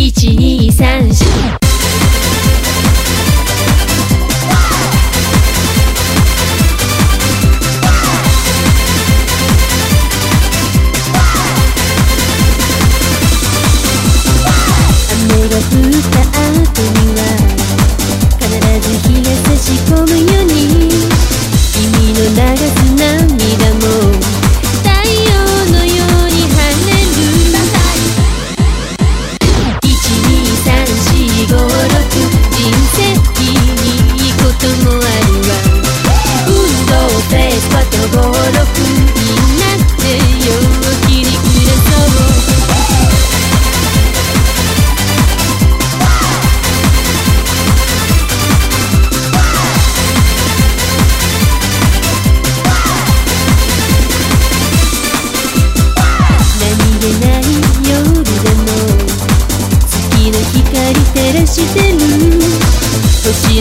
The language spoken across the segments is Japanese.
1 2 3 4 the legacy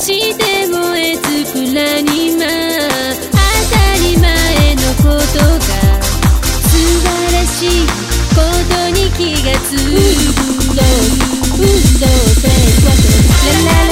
して燃え尽くらにま当たり前のことが素晴らしいことに気がつく。運動運動性ララ。